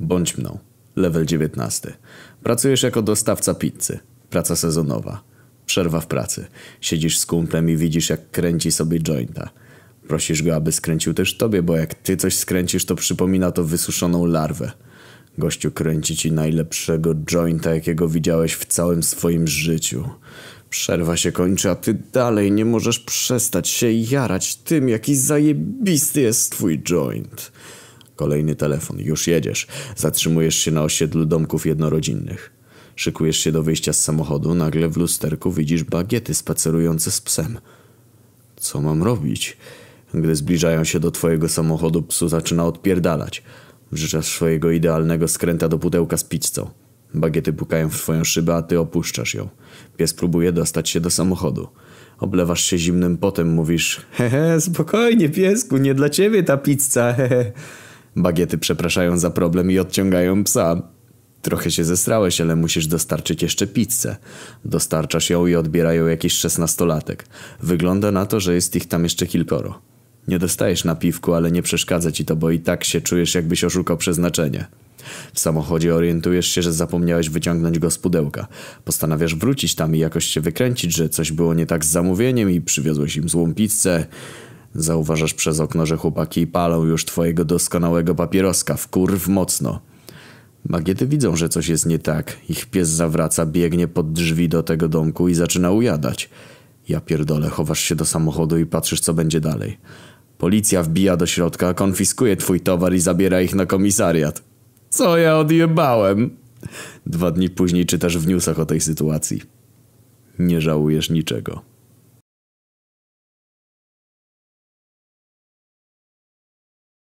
Bądź mną. Level 19. Pracujesz jako dostawca pizzy. Praca sezonowa. Przerwa w pracy. Siedzisz z kumplem i widzisz jak kręci sobie jointa. Prosisz go, aby skręcił też tobie, bo jak ty coś skręcisz, to przypomina to wysuszoną larwę. Gościu kręci ci najlepszego jointa, jakiego widziałeś w całym swoim życiu. Przerwa się kończy, a ty dalej nie możesz przestać się jarać tym, jaki zajebisty jest twój joint. Kolejny telefon, już jedziesz. Zatrzymujesz się na osiedlu domków jednorodzinnych. Szykujesz się do wyjścia z samochodu, nagle w lusterku widzisz bagiety spacerujące z psem. Co mam robić? Gdy zbliżają się do twojego samochodu, psu zaczyna odpierdalać. Wrzeczasz swojego idealnego skręta do pudełka z pizzą. Bagiety pukają w twoją szybę, a ty opuszczasz ją. Pies próbuje dostać się do samochodu. Oblewasz się zimnym potem, mówisz Hehe, spokojnie piesku, nie dla ciebie ta pizza, hehe. Bagiety przepraszają za problem i odciągają psa. Trochę się zestrałeś, ale musisz dostarczyć jeszcze pizzę. Dostarczasz ją i odbierają jakiś szesnastolatek. Wygląda na to, że jest ich tam jeszcze kilkoro. Nie dostajesz napiwku, ale nie przeszkadza ci to, bo i tak się czujesz jakbyś oszukał przeznaczenie. W samochodzie orientujesz się, że zapomniałeś wyciągnąć go z pudełka. Postanawiasz wrócić tam i jakoś się wykręcić, że coś było nie tak z zamówieniem i przywiozłeś im złą pizzę. Zauważasz przez okno, że chłopaki palą już twojego doskonałego papieroska w kurw mocno. Bagiety widzą, że coś jest nie tak. Ich pies zawraca, biegnie pod drzwi do tego domku i zaczyna ujadać. Ja pierdolę, chowasz się do samochodu i patrzysz, co będzie dalej. Policja wbija do środka, konfiskuje twój towar i zabiera ich na komisariat. Co ja odjebałem? Dwa dni później czytasz w newsach o tej sytuacji. Nie żałujesz niczego.